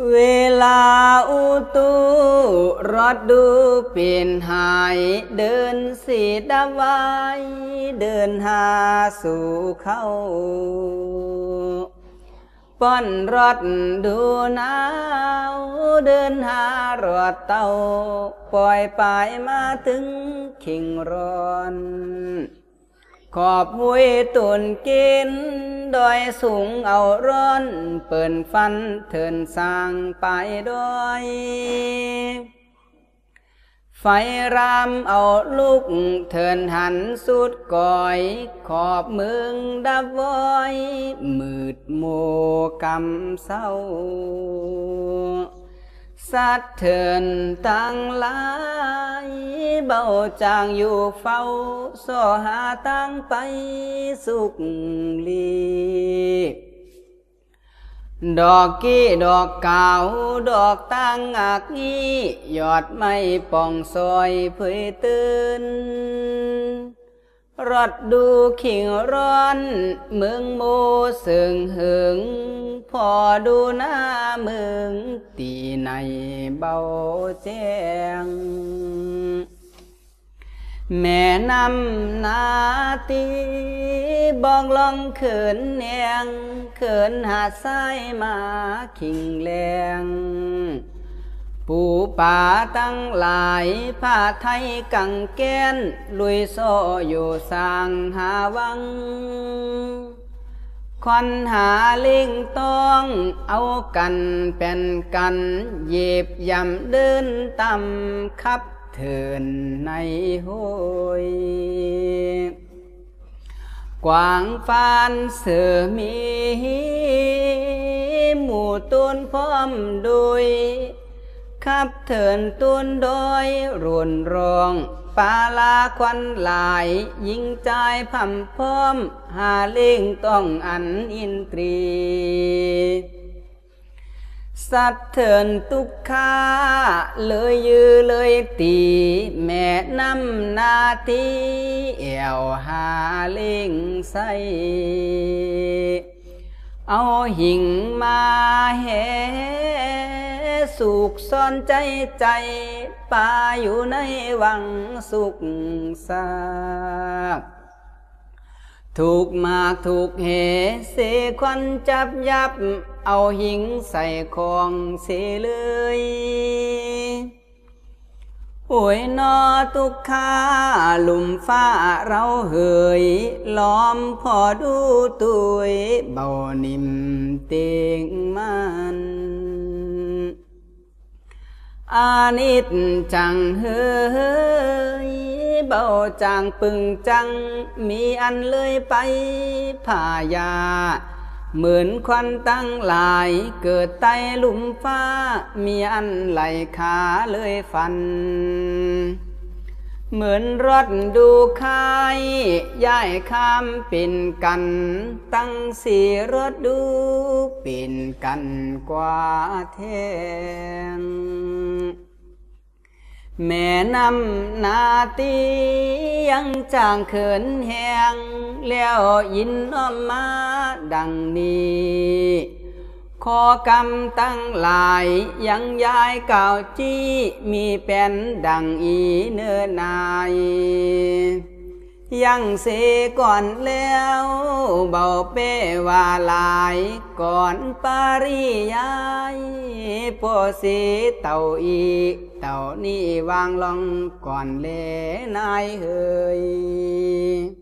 เวลาอุตุรถดูเปลี่ยนหายเดินสีดาไว้เดินหาสู่เข้าป้อนรถดูหนาวเดินหารถเตาปล่อยไปมาถึงขิงร้อน ขอบหุยตุนกินดอยสูงเอาร้อนเปิ่นฟันเถินสร้างไปดอยไฟรามเอาลูกเถินหันสุดก่อย ขอบเมืองดับวอยมืดโมกำเศร้า สัตเถินตั้งลา เบาจางอยู่เฝ้าสอหาตั้งไปสุขลีดอกกี้ดอกเก่าดอกตั้งอักงี้ยอดไม่ป่องซอยเผยตื่นรถดูขิงร้อน เมืองโมเสึงหึง พอดูหน้าเมืองตีในเบาแจ้ง แม่นำนาตีบองลองเขินเนียงเขินหาดทรายมาขิงแรงปูป่าตั้งหลายผ้าไทยกังแกนลุยโซอยู่สร้างหาวังควันหาลิงต้องเอากันเป็นกันเหยียบยำเดินต่ำขับ เถินในห้วยกวางฟานเสือมีหมู่ต้นพร้อมดุยขับเถินต้นดอยรุนรองปาลาควันหลาย ยิงใจพัมพร้อม หาเล่งต้องอันอินตรี สัตว์เถินตุกขาเลยยือเลยตี แม่น้ำนาทีเอวหาเล่งใสเอาหิ่งมาแหสุขซ่อนใจใจป่าอยู่ในวังสุขสากถูกมากถูกเหเสควันจับยับ เอาหิงใส่ของเสเลยโอยนอตุกขาหลุมฟ้าเราเหย ล้อมพอดูตุยเบานิ่มเตียงมันอานิจจังเฮยเบาจางปึงจัง มีอันเลยไปพายา หมือนควันตั้งหลายเกิดไตหลุมฟ้า มีอันไหลขาเลยฟัน เหมือนรถดูคายย้ายข้ามเป็นกัน ตั้งสี่รถดูเป็นกันกว่าเทง แม่นำนาตียังจางเขินแหงแล้วยินน้อมมาดังนี้ขอกรรมตั้งหลายยังยายเก่าจี้ มีเป็นดังอีเนื้อนาย ยังเสก่อนแล้วเบาเป้ว่าลายก่อนปาริยายพอสีเต่าอีเต่านี่วางลองก่อนเลนายเฮย